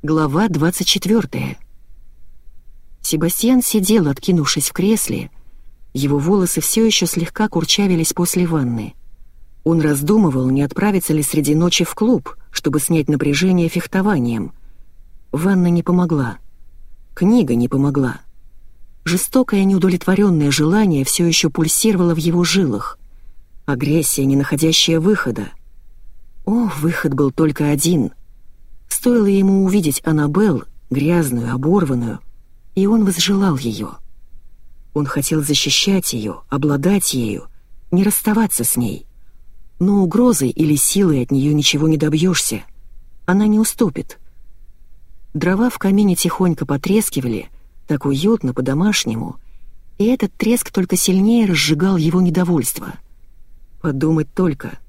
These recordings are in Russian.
Глава 24. Себастьян сидел, откинувшись в кресле. Его волосы все еще слегка курчавились после ванны. Он раздумывал, не отправиться ли среди ночи в клуб, чтобы снять напряжение фехтованием. Ванна не помогла. Книга не помогла. Жестокое неудовлетворенное желание все еще пульсировало в его жилах. Агрессия, не находящая выхода. О, выход был только один. Стоило ему увидеть Аннабелл, грязную, оборванную, и он возжелал ее. Он хотел защищать ее, обладать ею, не расставаться с ней. Но угрозой или силой от нее ничего не добьешься. Она не уступит. Дрова в камине тихонько потрескивали, так уютно, по-домашнему, и этот треск только сильнее разжигал его недовольство. Подумать только.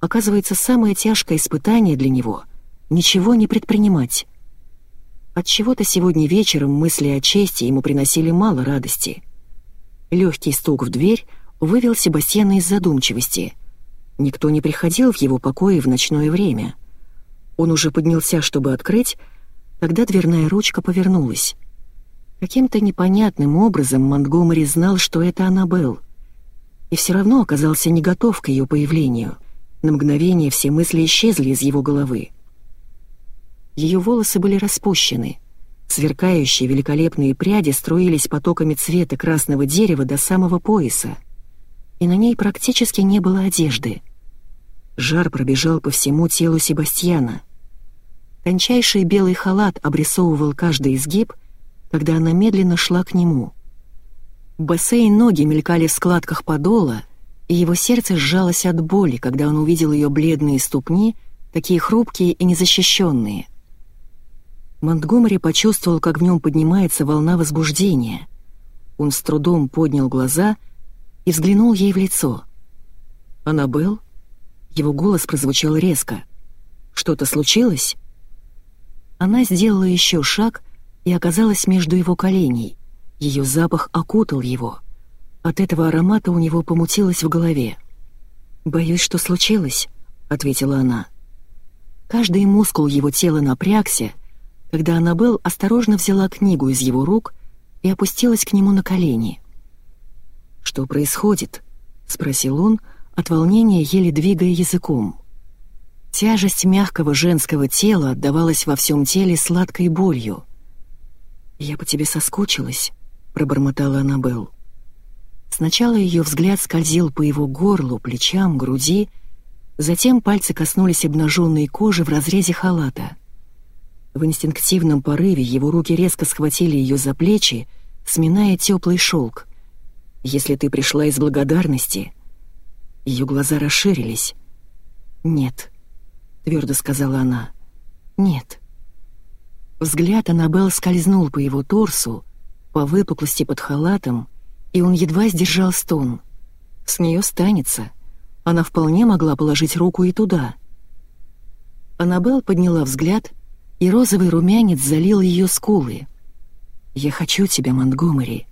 Оказывается, самое тяжкое испытание для него — ничего не предпринимать. От чего то сегодня вечером мысли о чести ему приносили мало радости. Легкий стук в дверь вывел Себастьяна из задумчивости. Никто не приходил в его покои в ночное время. Он уже поднялся, чтобы открыть, когда дверная ручка повернулась. Каким-то непонятным образом Монтгомери знал, что это Аннабелл. И все равно оказался не готов к ее появлению. На мгновение все мысли исчезли из его головы. Ее волосы были распущены. Сверкающие великолепные пряди струились потоками цвета красного дерева до самого пояса. И на ней практически не было одежды. Жар пробежал по всему телу Себастьяна. Тончайший белый халат обрисовывал каждый изгиб, когда она медленно шла к нему. Босые ноги мелькали в складках подола, и его сердце сжалось от боли, когда он увидел ее бледные ступни, такие хрупкие и незащищенные. Монтгомери почувствовал, как в нем поднимается волна возбуждения. Он с трудом поднял глаза и взглянул ей в лицо. «Аннабелл?» Его голос прозвучал резко. «Что-то случилось?» Она сделала еще шаг и оказалась между его коленей. Ее запах окутал его. От этого аромата у него помутилось в голове. «Боюсь, что случилось», — ответила она. Каждый мускул его тела напрягся, когда Аннабелл осторожно взяла книгу из его рук и опустилась к нему на колени. «Что происходит?» — спросил он, от волнения еле двигая языком. Тяжесть мягкого женского тела отдавалась во всем теле сладкой болью — «Я по тебе соскучилась», — пробормотала Аннабелл. Сначала ее взгляд скользил по его горлу, плечам, груди, затем пальцы коснулись обнаженной кожи в разрезе халата. В инстинктивном порыве его руки резко схватили ее за плечи, сминая теплый шелк. «Если ты пришла из благодарности...» Ее глаза расширились. «Нет», — твердо сказала она. «Нет». Взгляд Аннабелл скользнул по его торсу, по выпуклости под халатом, и он едва сдержал стон. С нее станется. Она вполне могла положить руку и туда. Аннабелл подняла взгляд, и розовый румянец залил ее скулы. «Я хочу тебя, Монтгомери.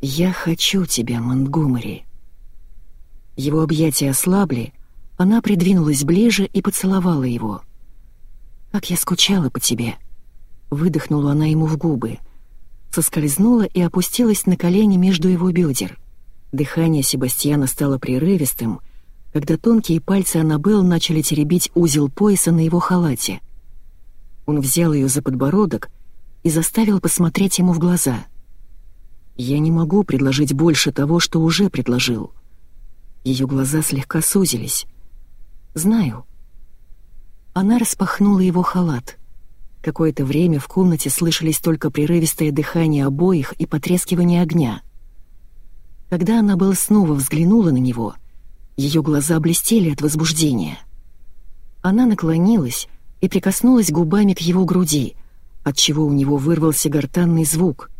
Я хочу тебя, Монтгомери». Его объятия ослабли, она придвинулась ближе и поцеловала его. «Как я скучала по тебе», Выдохнула она ему в губы. Соскользнула и опустилась на колени между его бедер. Дыхание Себастьяна стало прерывистым, когда тонкие пальцы Аннабелл начали теребить узел пояса на его халате. Он взял ее за подбородок и заставил посмотреть ему в глаза. «Я не могу предложить больше того, что уже предложил». Ее глаза слегка сузились. «Знаю». Она распахнула его халат — Какое-то время в комнате слышались только прерывистое дыхание обоих и потрескивание огня. Когда она была снова взглянула на него, ее глаза блестели от возбуждения. Она наклонилась и прикоснулась губами к его груди, отчего у него вырвался гортанный звук,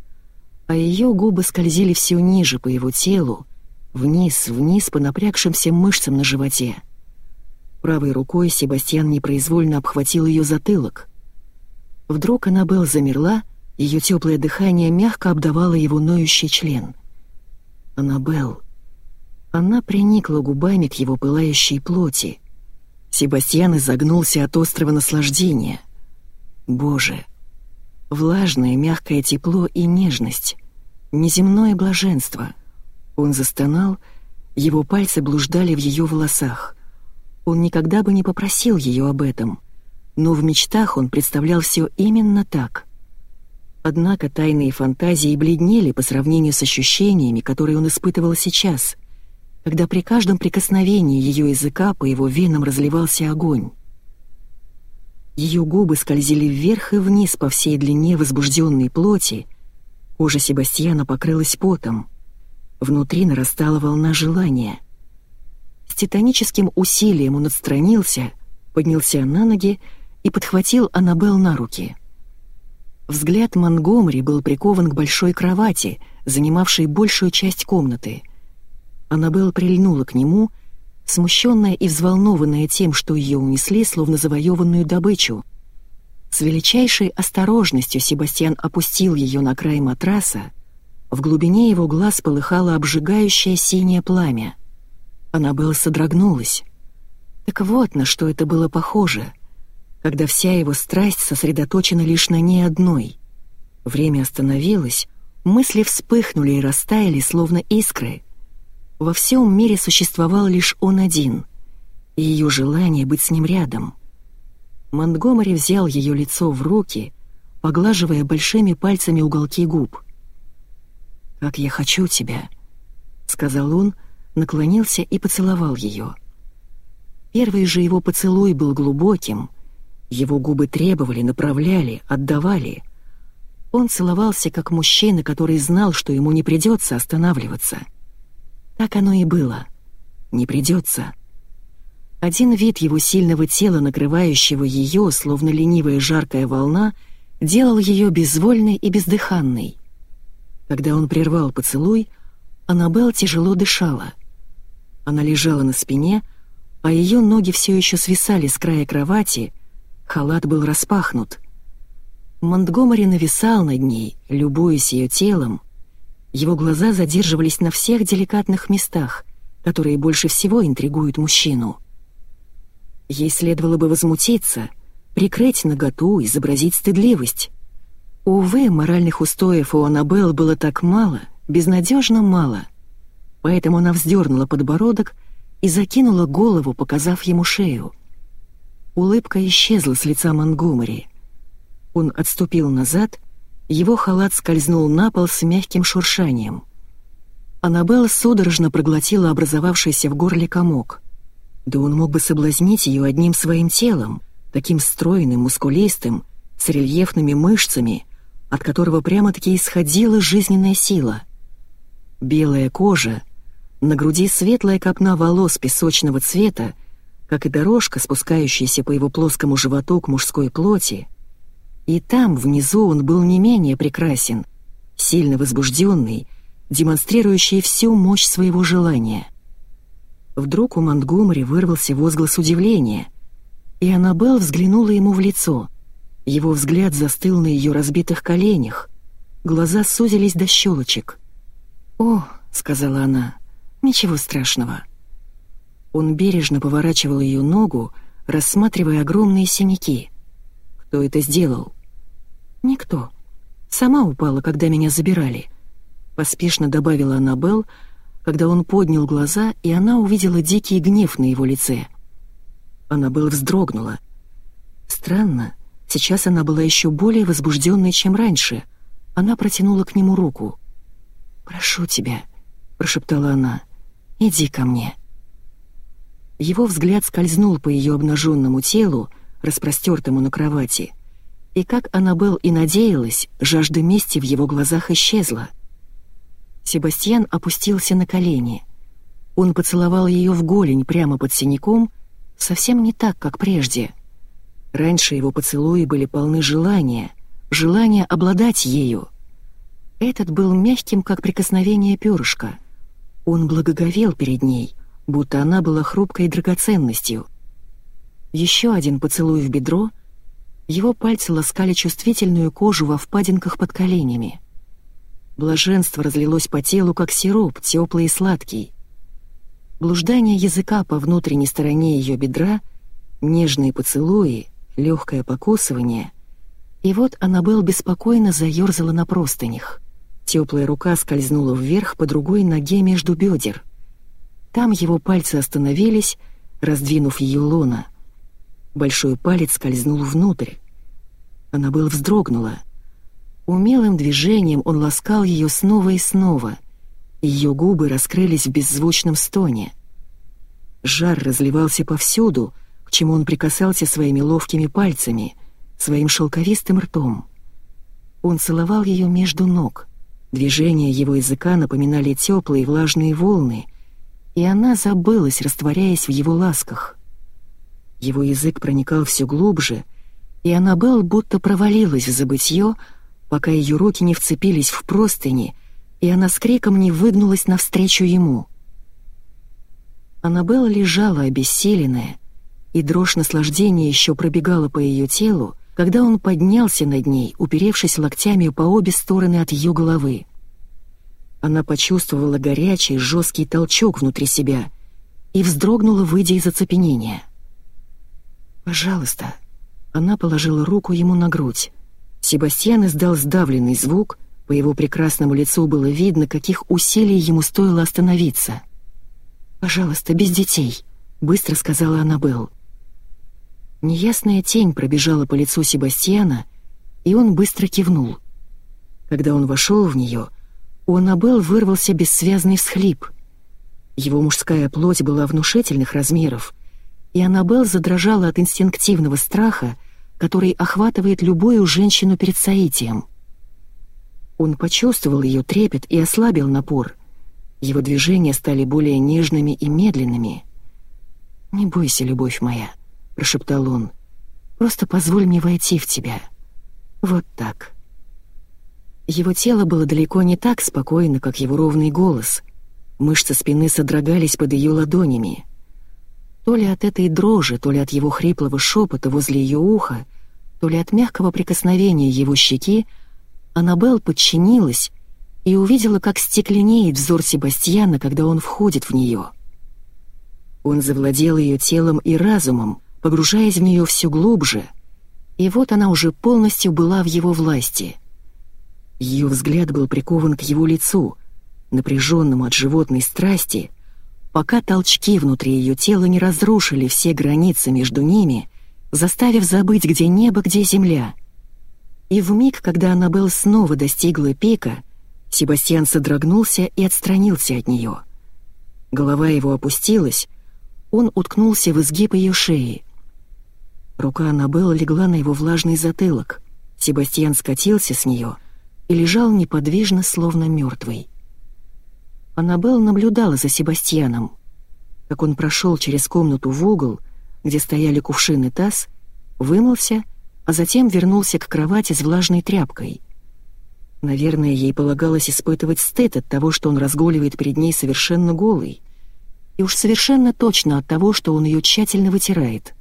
а ее губы скользили все ниже по его телу, вниз, вниз по напрягшимся мышцам на животе. Правой рукой Себастьян непроизвольно обхватил ее затылок — Вдруг Аннабелл замерла, ее теплое дыхание мягко обдавало его ноющий член. Аннабелл. Она приникла губами к его пылающей плоти. Себастьян изогнулся от острого наслаждения. Боже, Влажное, мягкое тепло и нежность. Неземное блаженство. Он застонал, его пальцы блуждали в ее волосах. Он никогда бы не попросил ее об этом, но в мечтах он представлял все именно так. Однако тайные фантазии бледнели по сравнению с ощущениями, которые он испытывал сейчас, когда при каждом прикосновении ее языка по его венам разливался огонь. Ее губы скользили вверх и вниз по всей длине возбужденной плоти, кожа Себастьяна покрылась потом. Внутри нарастала волна желания. С титаническим усилием он отстранился, поднялся на ноги и подхватил Аннабел на руки. Взгляд Монгомери был прикован к большой кровати, занимавшей большую часть комнаты. Аннабел прильнула к нему — смущенная и взволнованная тем, что ее унесли, словно завоеванную добычу. С величайшей осторожностью Себастьян опустил ее на край матраса, в глубине его глаз полыхало обжигающее синее пламя. Аннабелла содрогнулась. Так вот на что это было похоже, когда вся его страсть сосредоточена лишь на ней одной. Время остановилось, мысли вспыхнули и растаяли, словно искры — во всем мире существовал лишь он один, и ее желание быть с ним рядом. Монтгомери взял ее лицо в руки, поглаживая большими пальцами уголки губ. «Как я хочу тебя», — сказал он, наклонился и поцеловал ее. Первый же его поцелуй был глубоким, его губы требовали, направляли, отдавали. Он целовался как мужчина, который знал, что ему не придется останавливаться — так оно и было. Не придется. Один вид его сильного тела, накрывающего ее, словно ленивая жаркая волна, делал ее безвольной и бездыханной. Когда он прервал поцелуй, Аннабелл тяжело дышала. Она лежала на спине, а ее ноги все еще свисали с края кровати, халат был распахнут. Монтгомери нависал над ней, любуясь ее телом, его глаза задерживались на всех деликатных местах, которые больше всего интригуют мужчину. Ей следовало бы возмутиться, прикрыть наготу, изобразить стыдливость. Увы, моральных устоев у Аннабелл было так мало, безнадежно мало. Поэтому она вздернула подбородок и закинула голову, показав ему шею. Улыбка исчезла с лица Монгомери. Он отступил назад его халат скользнул на пол с мягким шуршанием. Аннабелла судорожно проглотила образовавшийся в горле комок. Да он мог бы соблазнить ее одним своим телом, таким стройным, мускулистым, с рельефными мышцами, от которого прямо-таки исходила жизненная сила. Белая кожа, на груди светлая копна волос песочного цвета, как и дорожка, спускающаяся по его плоскому животу к мужской плоти, и там, внизу, он был не менее прекрасен, сильно возбужденный, демонстрирующий всю мощь своего желания. Вдруг у Монтгомери вырвался возглас удивления, и Аннабелл взглянула ему в лицо. Его взгляд застыл на ее разбитых коленях, глаза сузились до щелочек. «О», — сказала она, — «ничего страшного». Он бережно поворачивал ее ногу, рассматривая огромные синяки. Кто это сделал? Никто. Сама упала, когда меня забирали. Поспешно добавила Аннабелл, когда он поднял глаза, и она увидела дикий гнев на его лице. Аннабелл вздрогнула. Странно, сейчас она была еще более возбужденной, чем раньше. Она протянула к нему руку. «Прошу тебя», — прошептала она, — «иди ко мне». Его взгляд скользнул по ее обнаженному телу, распростертому на кровати. И как Аннабелл и надеялась, жажда мести в его глазах исчезла. Себастьян опустился на колени. Он поцеловал ее в голень прямо под синяком, совсем не так, как прежде. Раньше его поцелуи были полны желания, желания обладать ею. Этот был мягким, как прикосновение перышка. Он благоговел перед ней, будто она была хрупкой драгоценностью. Еще один поцелуй в бедро, его пальцы ласкали чувствительную кожу во впадинках под коленями. Блаженство разлилось по телу, как сироп, теплый и сладкий. Блуждание языка по внутренней стороне ее бедра, нежные поцелуи, легкое покусывание — И вот Аннабелл беспокойно заёрзала на простынях. Теплая рука скользнула вверх по другой ноге между бедер. Там его пальцы остановились, раздвинув ее лона. Большой палец скользнул внутрь. Аннабелл вздрогнула. Умелым движением он ласкал ее снова и снова. Ее губы раскрылись в беззвучном стоне. Жар разливался повсюду, к чему он прикасался своими ловкими пальцами, своим шелковистым ртом. Он целовал ее между ног. Движения его языка напоминали теплые влажные волны, и она забылась, растворяясь в его ласках. Его язык проникал все глубже, и Аннабелл будто провалилась в забытье, пока ее руки не вцепились в простыни, и она с криком не выгнулась навстречу ему. Аннабелла лежала обессиленная, и дрожь наслаждения еще пробегала по ее телу, когда он поднялся над ней, уперевшись локтями по обе стороны от ее головы. Она почувствовала горячий, жесткий толчок внутри себя и вздрогнула, выйдя из оцепенения. «Пожалуйста». Она положила руку ему на грудь. Себастьян издал сдавленный звук, по его прекрасному лицу было видно, каких усилий ему стоило остановиться. «Пожалуйста, без детей», — быстро сказала Аннабелл. Неясная тень пробежала по лицу Себастьяна, и он быстро кивнул. Когда он вошел в нее, у Аннабелл вырвался бессвязный всхлип. Его мужская плоть была внушительных размеров, и Аннабелл задрожала от инстинктивного страха, который охватывает любую женщину перед соитием. Он почувствовал ее трепет и ослабил напор. Его движения стали более нежными и медленными. «Не бойся, любовь моя», — прошептал он. «Просто позволь мне войти в тебя. Вот так». Его тело было далеко не так спокойно, как его ровный голос. Мышцы спины содрогались под ее ладонями. То ли от этой дрожи, то ли от его хриплого шепота возле ее уха, то ли от мягкого прикосновения его щеки, Аннабелл подчинилась и увидела, как стекленеет взор Себастьяна, когда он входит в нее. Он завладел ее телом и разумом, погружаясь в нее все глубже, и вот она уже полностью была в его власти. Ее взгляд был прикован к его лицу, напряженному от животной страсти — пока толчки внутри ее тела не разрушили все границы между ними, заставив забыть, где небо, где земля. И в миг, когда Аннабелл снова достигла пика, Себастьян содрогнулся и отстранился от нее. Голова его опустилась, он уткнулся в изгиб ее шеи. Рука Аннабеллы легла на его влажный затылок. Себастьян скатился с нее и лежал неподвижно, словно мертвый. Аннабелл наблюдала за Себастьяном, как он прошел через комнату в угол, где стояли кувшин и таз, вымылся, а затем вернулся к кровати с влажной тряпкой. Наверное, ей полагалось испытывать стыд от того, что он разгуливает перед ней совершенно голый, и уж совершенно точно от того, что он ее тщательно вытирает.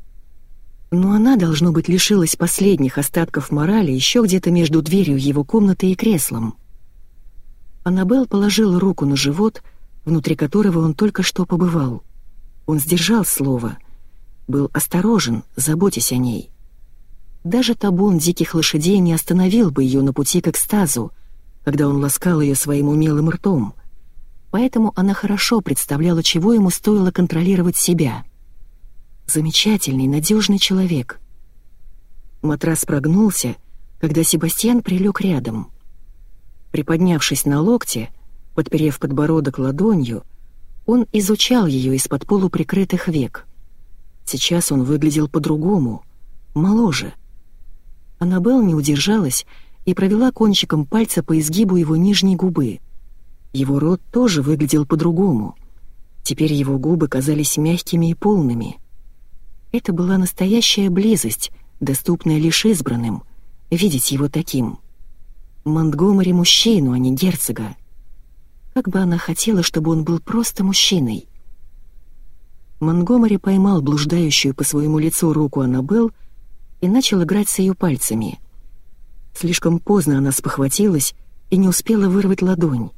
Но она, должно быть, лишилась последних остатков морали еще где-то между дверью его комнаты и креслом. Аннабелл положила руку на живот, внутри которого он только что побывал. Он сдержал слово, был осторожен, заботясь о ней. Даже табун диких лошадей не остановил бы ее на пути к экстазу, когда он ласкал ее своим умелым ртом. Поэтому она хорошо представляла, чего ему стоило контролировать себя. Замечательный, надежный человек. Матрас прогнулся, когда Себастьян прилег рядом — Приподнявшись на локте, подперев подбородок ладонью, он изучал ее из-под полуприкрытых век. Сейчас он выглядел по-другому, моложе. Аннабелл не удержалась и провела кончиком пальца по изгибу его нижней губы. Его рот тоже выглядел по-другому. Теперь его губы казались мягкими и полными. Это была настоящая близость, доступная лишь избранным, видеть его таким — Монтгомери мужчину, а не герцога. Как бы она хотела, чтобы он был просто мужчиной. Монгомери поймал блуждающую по своему лицу руку Аннабелл и начал играть с ее пальцами. Слишком поздно она спохватилась и не успела вырвать ладонь.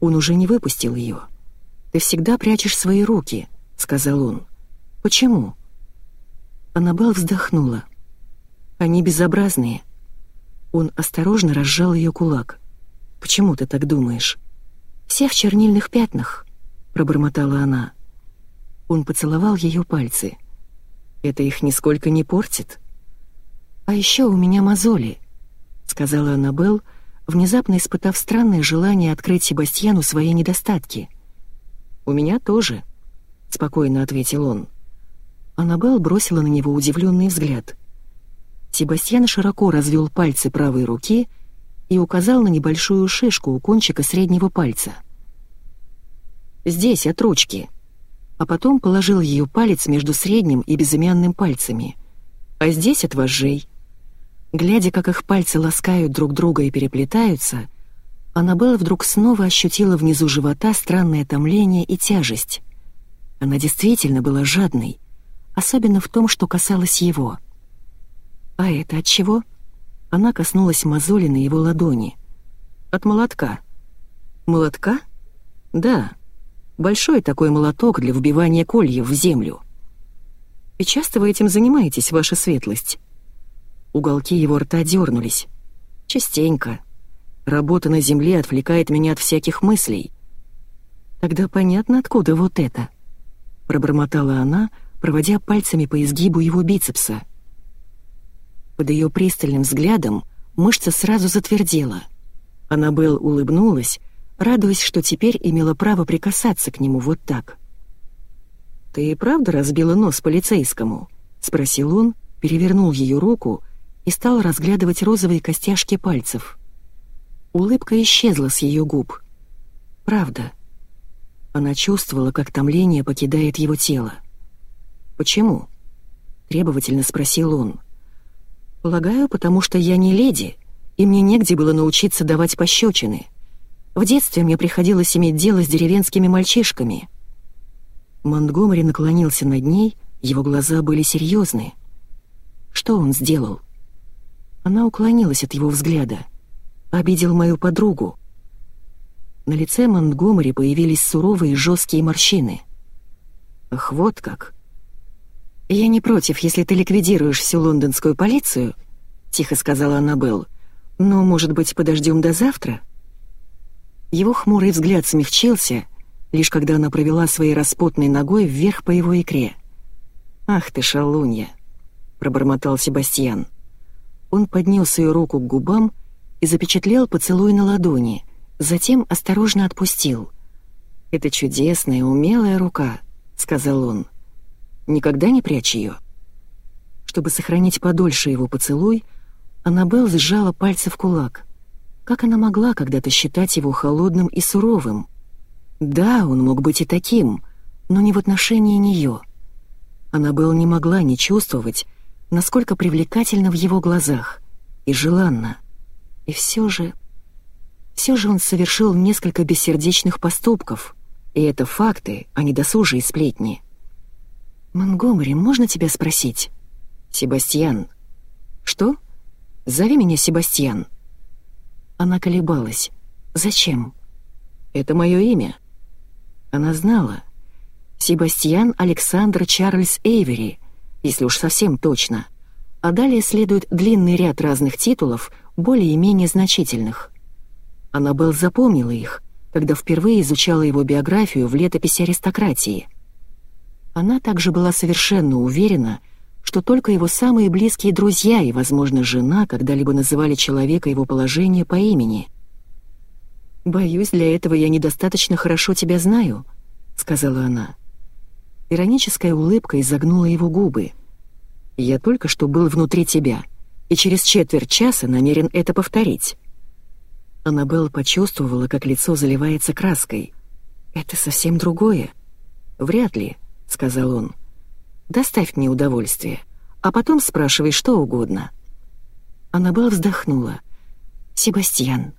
Он уже не выпустил ее. «Ты всегда прячешь свои руки», — сказал он. «Почему?» Аннабелл вздохнула. «Они безобразные». Он осторожно разжал ее кулак. «Почему ты так думаешь?» «Все в чернильных пятнах», — пробормотала она. Он поцеловал ее пальцы. «Это их нисколько не портит?» «А еще у меня мозоли», — сказала Аннабелл, внезапно испытав странное желание открыть Себастьяну свои недостатки. «У меня тоже», — спокойно ответил он. Аннабелл бросила на него удивленный взгляд. Себастьян широко развел пальцы правой руки и указал на небольшую шишку у кончика среднего пальца. «Здесь, от ручки», а потом положил ее палец между средним и безымянным пальцами. «А здесь от вожжей». Глядя, как их пальцы ласкают друг друга и переплетаются, Аннабелла вдруг снова ощутила внизу живота странное томление и тяжесть. Она действительно была жадной, особенно в том, что касалось его. «А это от чего?» Она коснулась мозоли на его ладони. «От молотка». «Молотка?» «Да. Большой такой молоток для вбивания кольев в землю». «И часто вы этим занимаетесь, ваша светлость?» Уголки его рта дернулись. Частенько. Работа на земле отвлекает меня от всяких мыслей. Тогда понятно, откуда вот это. Пробормотала она, проводя пальцами по изгибу его бицепса. Под ее пристальным взглядом мышца сразу затвердела. Аннабелл улыбнулась, радуясь, что теперь имела право прикасаться к нему вот так. «Ты и правда разбила нос полицейскому?» — спросил он, перевернул ее руку — и стал разглядывать розовые костяшки пальцев. Улыбка исчезла с ее губ. Правда. Она чувствовала, как томление покидает его тело. «Почему?» — требовательно спросил он. «Полагаю, потому что я не леди, и мне негде было научиться давать пощечины. В детстве мне приходилось иметь дело с деревенскими мальчишками». Монтгомери наклонился над ней, его глаза были серьезны. Что он сделал? Она уклонилась от его взгляда. «Обидел мою подругу». На лице Монтгомери появились суровые жесткие морщины. «Ах, вот как!» «Я не против, если ты ликвидируешь всю лондонскую полицию», — тихо сказала Аннабелл. «Но, может быть, подождем до завтра?» Его хмурый взгляд смягчился, лишь когда она провела своей распутной ногой вверх по его икре. «Ах ты, шалунья!» — пробормотал Себастьян. Он поднес ее руку к губам и запечатлел поцелуй на ладони, затем осторожно отпустил. «Это чудесная, умелая рука», — сказал он. «Никогда не прячь ее». Чтобы сохранить подольше его поцелуй, Аннабелл сжала пальцы в кулак. Как она могла когда-то считать его холодным и суровым? Да, он мог быть и таким, но не в отношении нее. Аннабелл не могла не чувствовать, насколько привлекательно в его глазах и желанно. И все же... Все же он совершил несколько бессердечных поступков, и это факты, а не досужие сплетни. «Монгомери, можно тебя спросить?» «Себастьян». «Что? Зови меня Себастьян». Она колебалась. «Зачем?» «Это мое имя». Она знала. Себастьян Александр Чарльз Эйвери — если уж совсем точно. А далее следует длинный ряд разных титулов, более и менее значительных. Аннабелл запомнила их, когда впервые изучала его биографию в летописи аристократии. Она также была совершенно уверена, что только его самые близкие друзья и, возможно, жена когда-либо называли человека его положение по имени. «Боюсь, для этого я недостаточно хорошо тебя знаю», — сказала она. Ироническая улыбка изогнула его губы. «Я только что был внутри тебя, и через четверть часа намерен это повторить». Аннабелл почувствовала, как лицо заливается краской. «Это совсем другое». «Вряд ли», — сказал он. «Доставь мне удовольствие, а потом спрашивай что угодно». Аннабелл вздохнула. «Себастьян».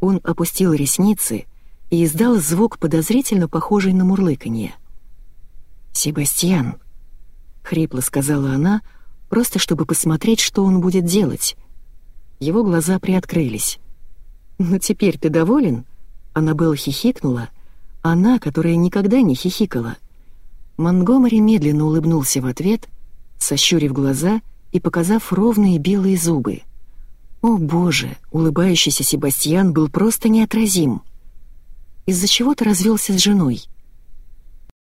Он опустил ресницы и издал звук, подозрительно похожий на мурлыканье. «Себастьян», — хрипло сказала она, просто чтобы посмотреть, что он будет делать. Его глаза приоткрылись. «Ну теперь ты доволен?» Аннабелла хихикнула, она, которая никогда не хихикала. Монгомери медленно улыбнулся в ответ, сощурив глаза и показав ровные белые зубы. О боже, улыбающийся Себастьян был просто неотразим. Из-за чего ты развелся с женой?